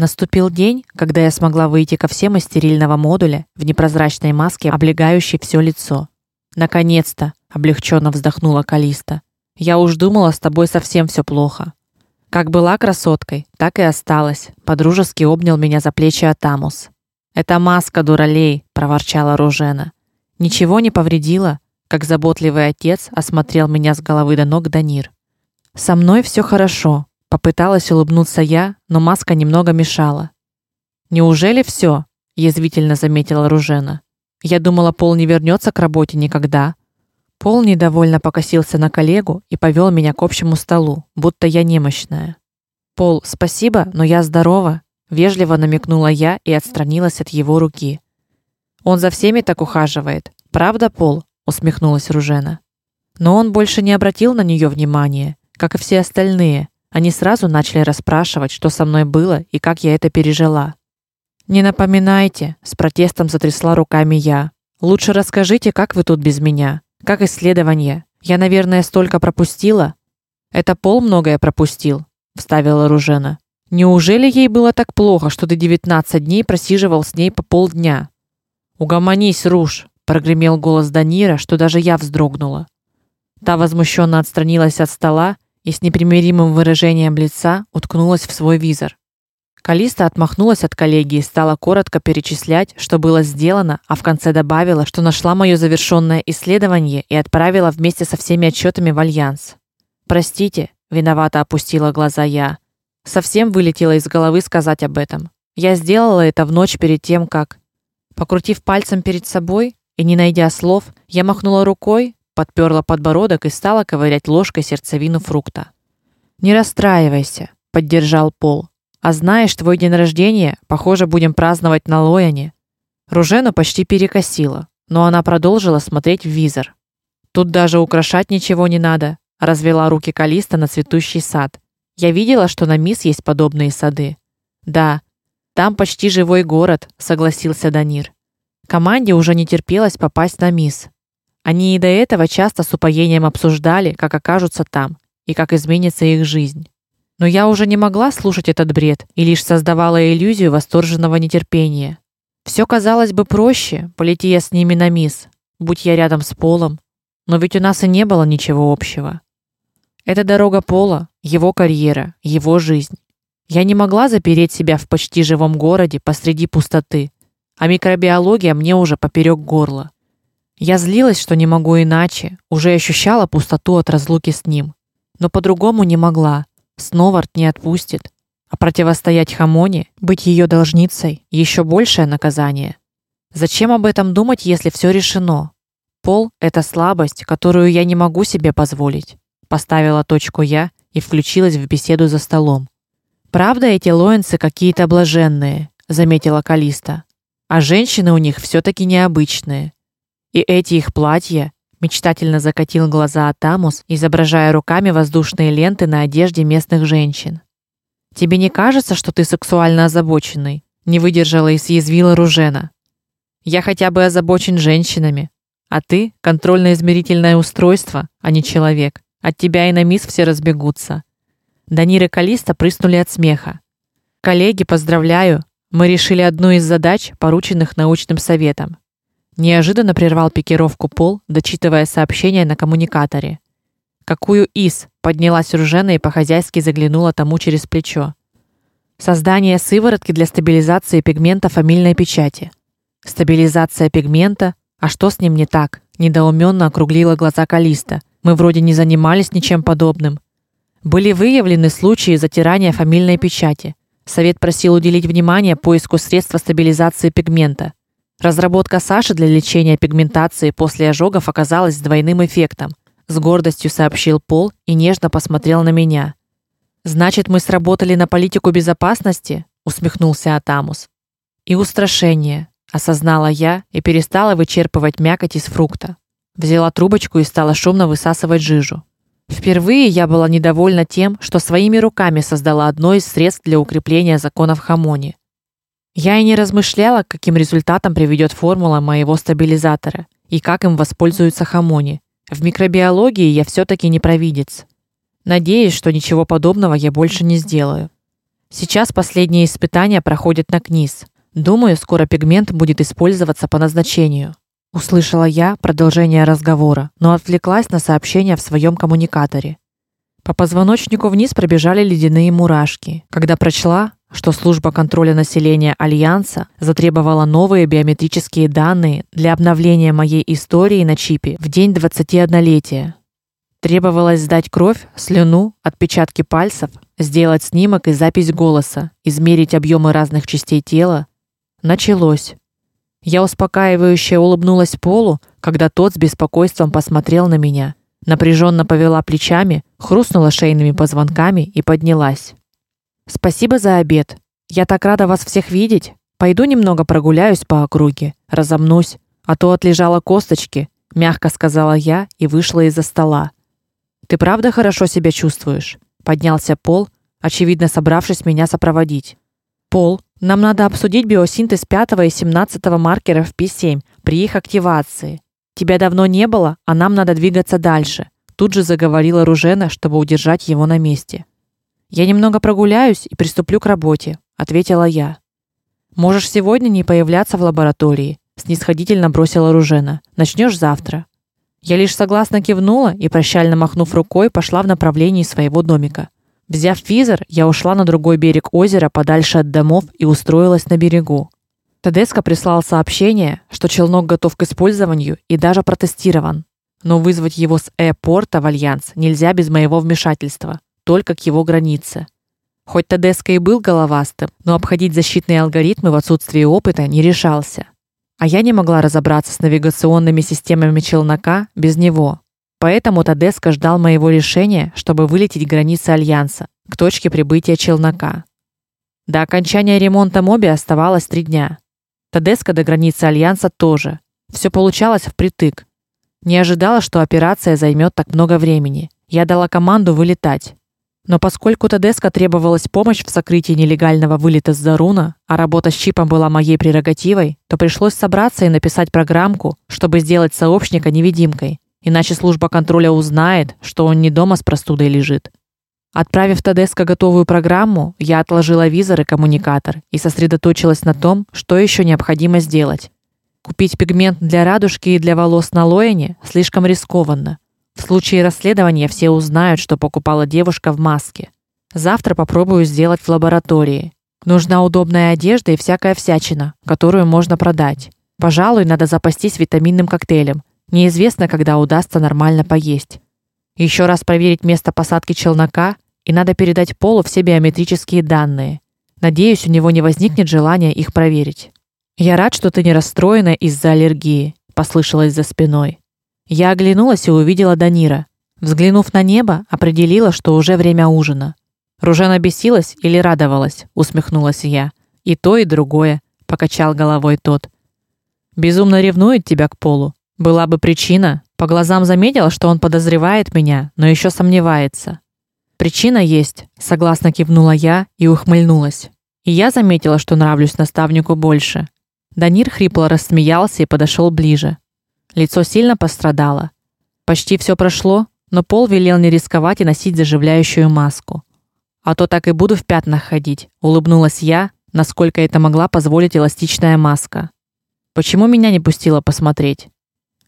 Наступил день, когда я смогла выйти ко всем из стерильного модуля в непрозрачной маске, облегающей все лицо. Наконец-то, облегченно вздохнула Калиста. Я уж думала, с тобой совсем все плохо. Как была красоткой, так и осталась. Подружески обнял меня за плечи Атамус. Это маска, дуралей, проворчала Ружена. Ничего не повредила, как заботливый отец осмотрел меня с головы до ног Данир. Со мной все хорошо, Попыталась улыбнуться я, но маска немного мешала. Неужели все? язвительно заметила Ружена. Я думала, Пол не вернется к работе никогда. Пол недовольно покосился на коллегу и повел меня к общему столу, будто я немощная. Пол, спасибо, но я здорова, вежливо намекнула я и отстранилась от его руки. Он за всеми так ухаживает. Правда, Пол? усмехнулась Ружена. Но он больше не обратил на нее внимания, как и все остальные, они сразу начали расспрашивать, что со мной было и как я это пережила. Не напоминайте, с протестом затрясла руками я. Лучше расскажите, как вы тут без меня? Как исследование? Я, наверное, столько пропустила. Это Пол многое пропустил, вставила Ружена. Неужели ей было так плохо, что ты 19 дней просиживал с ней по полдня? Угомонись, Руж, прогремел голос Данира, что даже я вздрогнула. Та возмущенно отстранилась от стола и с непримиримым выражением лица уткнулась в свой визор. Калиста отмахнулась от коллеги и стала коротко перечислять, что было сделано, а в конце добавила, что нашла моё завершённое исследование и отправила вместе со всеми отчётами в альянс. Простите, виновато опустила глаза я. Совсем вылетело из головы сказать об этом. Я сделала это в ночь перед тем, как покрутив пальцем перед собой и не найдя слов, я махнула рукой, подперла подбородок и стала ковырять ложкой сердцевину фрукта. Не расстраивайся, поддержал Пол. А знаешь, твой день рождения, похоже, будем праздновать на Лояне. Ружену почти перекосило, но она продолжила смотреть в визор. Тут даже украшать ничего не надо, развела руки Калиста на цветущий сад. Я видела, что на Мисс есть подобные сады. Да, там почти живой город, согласился Данир. Команде уже не терпелось попасть на Мисс. Они и до этого часто с упоением обсуждали, как окажутся там и как изменится их жизнь. Но я уже не могла слушать этот бред и лишь создавала иллюзию восторженного нетерпения. Все казалось бы проще, полети я с ними на мисс, будь я рядом с Полом, но ведь у нас и не было ничего общего. Это дорога Пола, его карьера, его жизнь. Я не могла запереть себя в почти живом городе посреди пустоты, а микробиология мне уже поперек горла. Я злилась, что не могу иначе, уже ощущала пустоту от разлуки с ним, но по-другому не могла. Сновард не отпустит, а противостоять Хамоне, быть ее должницей еще большее наказание. Зачем об этом думать, если все решено? Пол это слабость, которую я не могу себе позволить. Поставила точку я и включилась в беседу за столом. Правда, эти лоенцы какие-то блаженные, заметила Калиста. А женщины у них все таки необычные. И эти их платья, мечтательно закатил глаза Атамус, изображая руками воздушные ленты на одежде местных женщин. Тебе не кажется, что ты сексуально озабоченный? Не выдержала и съязвила Ружена. Я хотя бы озабочен женщинами, а ты контрольно-измерительное устройство, а не человек. От тебя и на мисс все разбегутся. Данир и Калиста прыснули от смеха. Коллеги, поздравляю. Мы решили одну из задач, порученных научным советом. Неожиданно прервал пикировку Пол, дочитывая сообщение на коммуникаторе. Какую из? Поднялась Ружена и по-хозяйски заглянула тому через плечо. Создание сыворотки для стабилизации пигмента фамильной печати. Стабилизация пигмента? А что с ним не так? Недоуменно округлила глаза Калиста. Мы вроде не занимались ничем подобным. Были выявлены случаи затирания фамильной печати. Совет просил уделить внимание поиску средства стабилизации пигмента. Разработка Саши для лечения пигментации после ожогов оказалась двойным эффектом. С гордостью сообщил Пол и нежно посмотрел на меня. Значит, мы сработали на политику безопасности, усмехнулся Атамус. И устрашение, осознала я и перестала вычерпывать мякоть из фрукта. Взяла трубочку и стала шумно высасывать жижу. Впервые я была недовольна тем, что своими руками создала одно из средств для укрепления законов Хамони. Я и не размышляла, каким результатом приведет формула моего стабилизатора и как им воспользуются хамони. В микробиологии я все таки не провидец. Надеюсь, что ничего подобного я больше не сделаю. Сейчас последние испытания проходят на КНИС. Думаю, скоро пигмент будет использоваться по назначению. Услышала я продолжение разговора, но отвлеклась на сообщение в своем коммуникаторе. По позвоночнику вниз пробежали ледяные мурашки, когда прочла, что служба контроля населения альянса затребовала новые биометрические данные для обновления моей истории на чипе в день 21-летия. Требовалось сдать кровь, слюну, отпечатки пальцев, сделать снимок и запись голоса, измерить объемы разных частей тела. Началось. Я успокаивающе улыбнулась Полу, когда тот с беспокойством посмотрел на меня, напряженно повела плечами, хрустнула шейными позвонками и поднялась. Спасибо за обед. Я так рада вас всех видеть. Пойду немного прогуляюсь по округе, разомнусь, а то отлежала косточки, мягко сказала я и вышла из-за стола. Ты правда хорошо себя чувствуешь? Поднялся Пол, очевидно, собравшись меня сопроводить. Пол, нам надо обсудить биосинтез 5 и 17 маркеров P7 при их активации. Тебя давно не было, а нам надо двигаться дальше. Тут же заговорила Ружена, чтобы удержать его на месте. Я немного прогуляюсь и приступлю к работе, ответила я. Можешь сегодня не появляться в лаборатории, снисходительно бросила Ружена. Начнешь завтра. Я лишь согласно кивнула и прощально махнув рукой, пошла в направлении своего домика. Взяв физер, я ушла на другой берег озера, подальше от домов и устроилась на берегу. Тедеско прислал сообщение, что челнок готов к использованию и даже протестирован. Но вызвать его с Э-порта в альянс нельзя без моего вмешательства только к его границе. Хоть Тедеско и был головастым, но обходить защитные алгоритмы в отсутствии опыта не решался. А я не могла разобраться с навигационными системами челнока без него. Поэтому Тедеско ждал моего решения, чтобы вылететь границы альянса к точке прибытия челнока. До окончания ремонта моби оставалось три дня. Тедеско до границы альянса тоже. Все получалось впритык. Не ожидала, что операция займет так много времени. Я дала команду вылетать. Но поскольку Тедеско требовалась помощь в сокрытии нелегального вылета с Заруна, а работа с чипом была моей прерогативой, то пришлось собраться и написать программку, чтобы сделать сообщника невидимкой, иначе служба контроля узнает, что он не дома с простудой лежит. Отправив Тедеско готовую программу, я отложила визор и коммуникатор и сосредоточилась на том, что еще необходимо сделать. Купить пигмент для радужки и для волос на Лоэне слишком рискованно. В случае расследования все узнают, что покупала девушка в маске. Завтра попробую сделать в лаборатории. Нужна удобная одежда и всякая всячина, которую можно продать. Пожалуй, надо запастись витаминным коктейлем. Неизвестно, когда удастся нормально поесть. Еще раз проверить место посадки челнока и надо передать Полу все биометрические данные. Надеюсь, у него не возникнет желания их проверить. Я рад, что ты не расстроена из-за аллергии, послышалось за спиной. Я оглянулась и увидела Данира. Взглянув на небо, определила, что уже время ужина. Ружана бесилась или радовалась, усмехнулась я. И то, и другое, покачал головой тот. Безумно ревнует тебя к Полу. Была бы причина, по глазам заметила, что он подозревает меня, но еще сомневается. Причина есть, согласно кивнула я и ухмыльнулась. И я заметила, что нравлюсь наставнику больше. Данир хрипло рассмеялся и подошел ближе. Лицо сильно пострадало. Почти все прошло, но Пол велел не рисковать и носить заживляющую маску. А то так и буду в пятнах ходить, улыбнулась я, насколько это могла позволить эластичная маска. Почему меня не пустила посмотреть?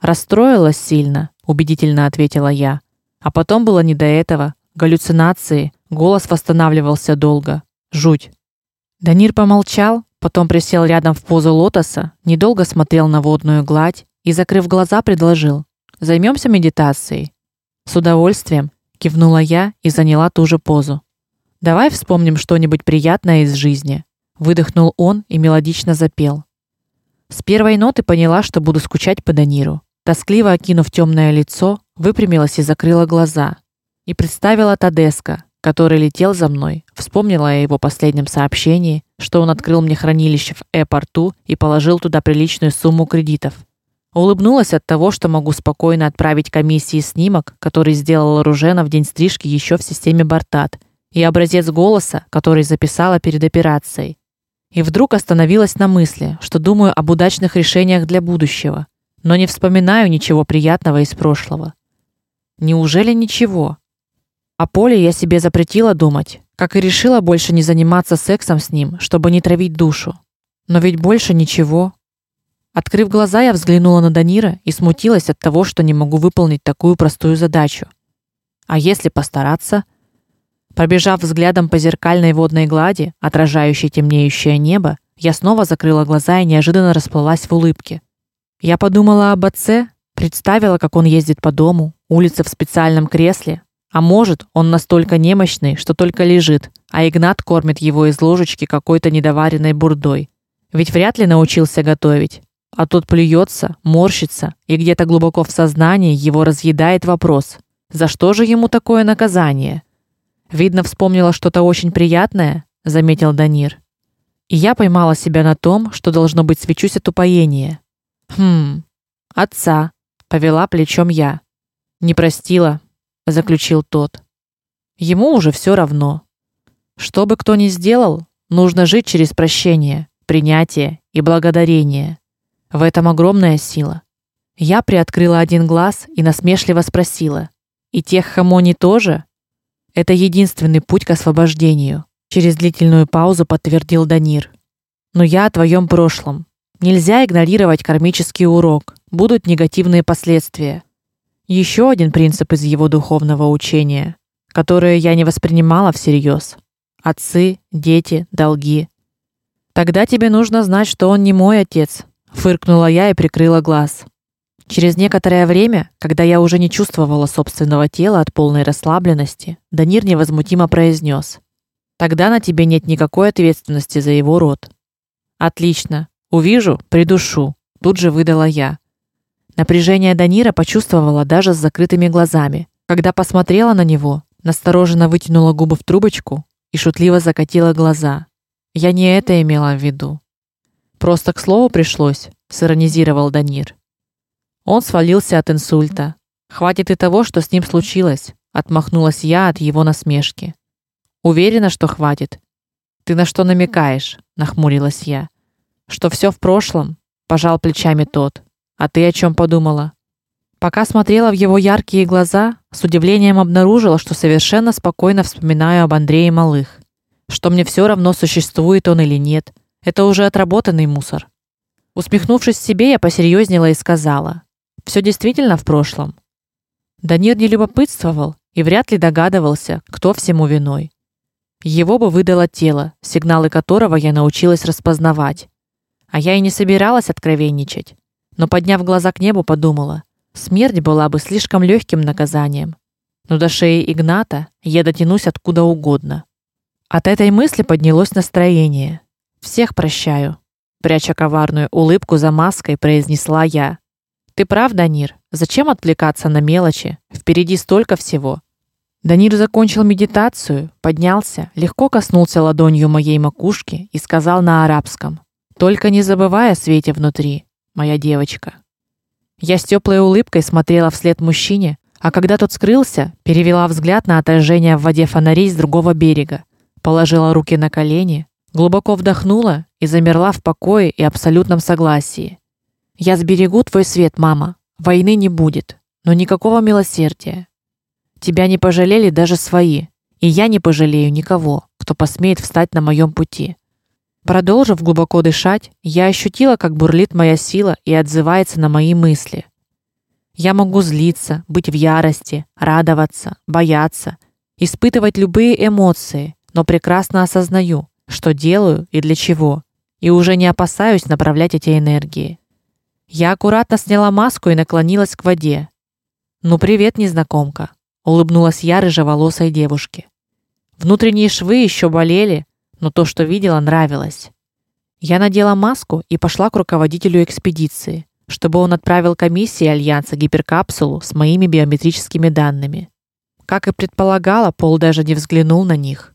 Расстроилась сильно, убедительно ответила я. А потом было не до этого, галлюцинации, голос восстанавливался долго. Жуть. Данир помолчал, потом присел рядом в позу лотоса, недолго смотрел на водную гладь, и, закрыв глаза, предложил: "Займемся медитацией". С удовольствием кивнула я и заняла ту же позу. Давай вспомним что-нибудь приятное из жизни, выдохнул он и мелодично запел. С первой ноты поняла, что буду скучать по Даниру. Тоскливо окинув темное лицо, выпрямилась и закрыла глаза. И представила Тадеска, который летел за мной. Вспомнила о его последнем сообщении, что он открыл мне хранилище в Э-порту и положил туда приличную сумму кредитов. Улыбнулась от того, что могу спокойно отправить комиссии снимок, который сделала Ружена в день стрижки еще в системе Бартат, и образец голоса, который записала перед операцией. И вдруг остановилась на мысли, что думаю об удачных решениях для будущего, но не вспоминаю ничего приятного из прошлого. Неужели ничего? О Поле я себе запретила думать, Как и решила больше не заниматься сексом с ним, чтобы не травить душу. Но ведь больше ничего. Открыв глаза, я взглянула на Данира и смутилась от того, что не могу выполнить такую простую задачу. А если постараться? Пробежав взглядом по зеркальной водной глади, отражающей темнеющее небо, я снова закрыла глаза и неожиданно расплылась в улыбке. Я подумала об отце, представила, как он ездит по дому, улице в специальном кресле, а может, он настолько немощный, что только лежит, а Игнат кормит его из ложечки какой-то недоваренной бурдой. Ведь вряд ли научился готовить. А тот плюется, морщится, и где-то глубоко в сознании его разъедает вопрос: за что же ему такое наказание? Видно, вспомнила что-то очень приятное, заметил Данир. И я поймала себя на том, что должно быть свечусь от упоения. Хм. Отца, повела плечом я. Не простила, заключил тот. Ему уже все равно. Что бы кто ни сделал, нужно жить через прощение, принятие и благодарение. В этом огромная сила. Я приоткрыла один глаз и насмешливо спросила: "И тех хамони тоже?" Это единственный путь к освобождению. Через длительную паузу подтвердил Данир. Но я о твоем прошлом. Нельзя игнорировать кармический урок. Будут негативные последствия. Еще один принцип из его духовного учения, которое я не воспринимала всерьез. Отцы, дети, долги. Тогда тебе нужно знать, что он не мой отец, фыркнула я и прикрыла глаз. Через некоторое время, когда я уже не чувствовала собственного тела от полной расслабленности, Данир невозмутимо произнес: Тогда на тебе нет никакой ответственности за его род. Отлично. Увижу, придушу, тут же выдала я. Напряжение Данира почувствовала даже с закрытыми глазами. Когда посмотрела на него, настороженно вытянула губы в трубочку и шутливо закатила глаза. Я не это имела в виду. Просто к слову пришлось, сиронизировал Данир. Он свалился от инсульта. Хватит и того, что с ним случилось, отмахнулась я от его насмешки. Уверена, что хватит. Ты на что намекаешь? нахмурилась я. Что все в прошлом? пожал плечами тот. А ты о чем подумала? Пока смотрела в его яркие глаза, с удивлением обнаружила, что совершенно спокойно вспоминаю об Андрее Малых, что мне все равно существует он или нет. Это уже отработанный мусор. Усмехнувшись себе, я посерьезнела и сказала: все действительно в прошлом. Данир не любопытствовал и вряд ли догадывался, кто всему виной. Его бы выдало тело, сигналы которого я научилась распознавать. А я и не собиралась откровенничать, но подняв глаза к небу, подумала: смерть была бы слишком легким наказанием. Но до шеи Игната я дотянусь откуда угодно. От этой мысли поднялось настроение. Всех прощаю, пряча коварную улыбку за маской, произнесла я. Ты прав, Данир. Зачем отвлекаться на мелочи? Впереди столько всего. Данир закончил медитацию, поднялся, легко коснулся ладонью моей макушки и сказал на арабском: "Только не забывай о свете внутри, моя девочка". Я с теплой улыбкой смотрела вслед мужчине, а когда тот скрылся, перевела взгляд на отражение в воде фонарей с другого берега, положила руки на колени, глубоко вдохнула и замерла в покое и абсолютном согласии. Я сберегу твой свет, мама. Войны не будет, но никакого милосердия, Тебя не пожалели даже свои, и я не пожалею никого, кто посмеет встать на моем пути. Продолжив глубоко дышать, я ощутила, как бурлит моя сила и отзывается на мои мысли. Я могу злиться, быть в ярости, радоваться, бояться, испытывать любые эмоции, но прекрасно осознаю, что делаю и для чего, и уже не опасаюсь направлять эти энергии. Я аккуратно сняла маску и наклонилась к воде. Ну привет, незнакомка улыбнулась я рыжеволосой девушке. Внутренние швы еще болели, но то, что видела, нравилось. Я надела маску и пошла к руководителю экспедиции, чтобы он отправил комиссии альянса гиперкапсулу с моими биометрическими данными. Как и предполагала, Пол даже не взглянул на них.